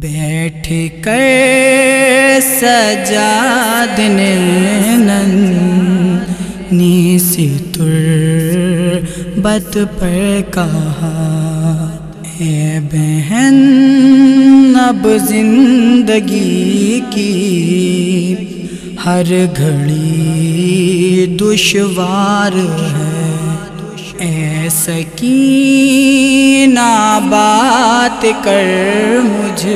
بیٹھ کر سجاد نے نی سی بت پر کہا، اے بہن، اب زندگی کی ہر گھڑی دشوار ہے۔ اے سکینہ بات کر مجھ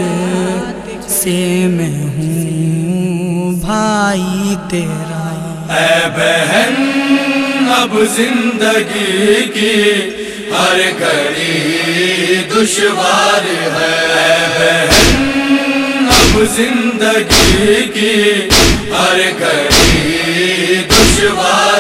سے میں ہوں بھائی تیرا۔ اے بہن، اب زندگی کی ہر گھڑی دشوار ہے۔ بہن، اب زندگی کی ہر گھڑی دشوار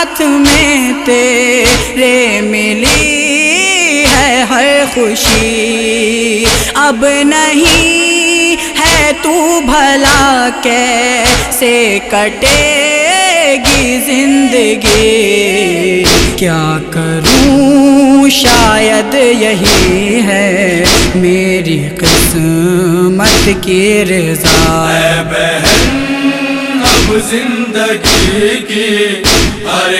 ساتھ میں تیرے ملی ہے ہر خوشی۔ اب نہیں ہے تو بھلا کیسے کٹے گی زندگی؟ کیا کروں؟ شاید یہی ہے میری قسمت کی رضا۔ اے بہن، اب زندگی کی ہر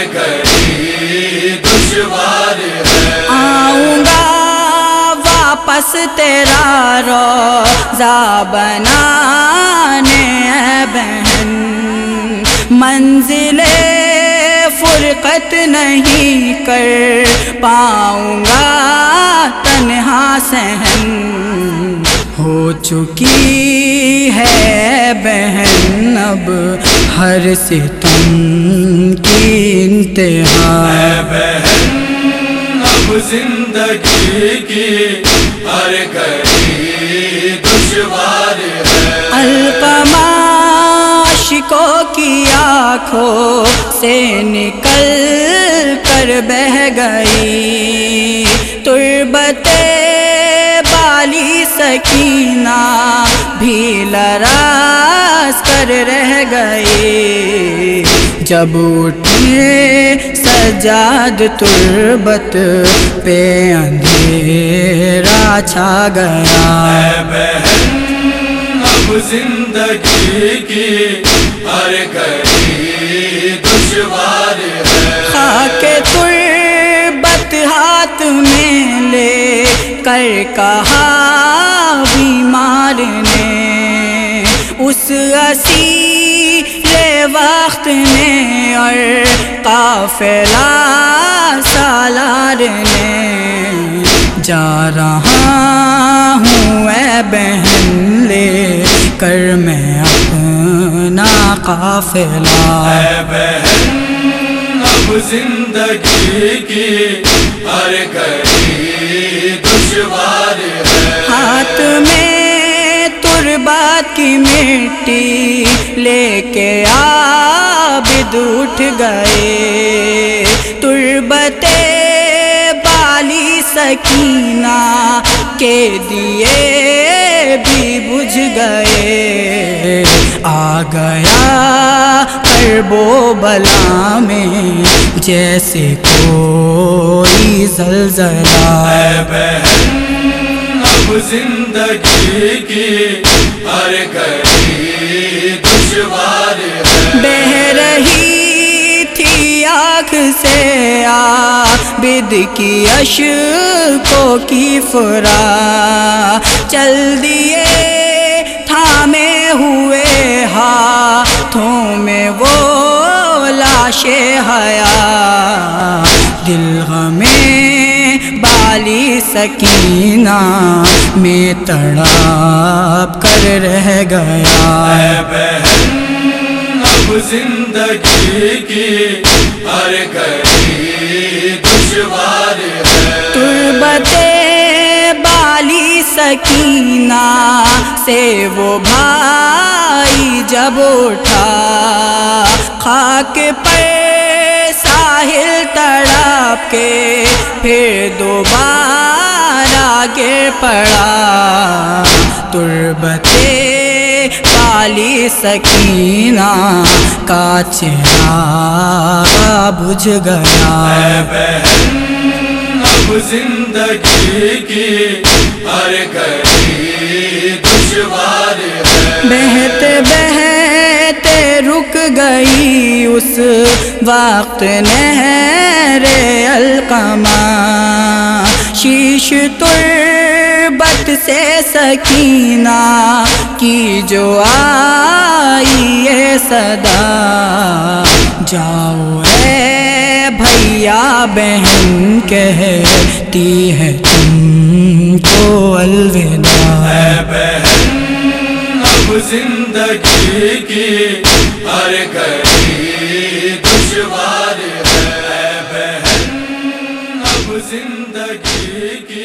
دشوار ہے۔ آؤں گا واپس تیرا روزہ بنانے، اے بہن۔ منزل فرقت نہیں کر پاؤں گا تنہا سہن۔ ہو چکی ہے بہن، اب ہر ستم کی انتہا۔ اے بہن اب زندگی کی ہر گھڑی دشوار ہے۔ القمہ عاشقوں کی آنکھوں سے نکل کر بہ گئی۔ تربت بالی سکینہ بھی کر رہ گئی۔ جب اٹھے سجاد تربت پہ اندھیرا چھا گیا۔ اے بہن اب زندگی کی ہر گھڑی دشوار ہے۔ خاک تربت ہاتھ میں لے کر کہا بیمار نے اس اسی وقت نے اور قافلہ سالار نے جا رہا ہوں اے بہن لے کر میں اپنا قافلہ۔ اے بہن اب زندگی کی ہر گھڑی دشوار ہے۔ ہاتھ میں تربات کی مٹی لے کے عابد اٹھ گئے۔ تربت بالی سکینہ کے دیے بھی بجھ گئے۔ آ گیا کربو بلا میں جیسے کوئی زلزلہ۔ اے بہن۔ زندگی کی ہر گھڑی دشوار ہے۔ بہ رہی تھی آنکھ سے عابد کی اشکوں کی فرا۔ چل دیے تھامے ہوئے ہاتھوں میں وہ لاش حیا۔ دل ہمیں بالی سکینہ میں تڑاپ کر رہ گیا۔ اے بہن اب زندگی کی ہر گھڑی دشوار ہے۔ تربت بالی سکینہ سے وہ بھائی جب اٹھا خاک پر کے پھر دوبارہ گر پڑا۔ تربت بالی سکینہ کا چہرہ بجھ گیا۔ بہن اب زندگی کی ہر گھڑی دشوار ہے۔ بہتے بہتے رک گئی اس وقت نہر القما شیش تربت سے سکینہ کی جو آئی ہے صدا۔ جاؤ اے بھیا بہن، کہتی ہے تم کو الوداع۔ اے بہن، اب زندگی کی ہر گھڑی que,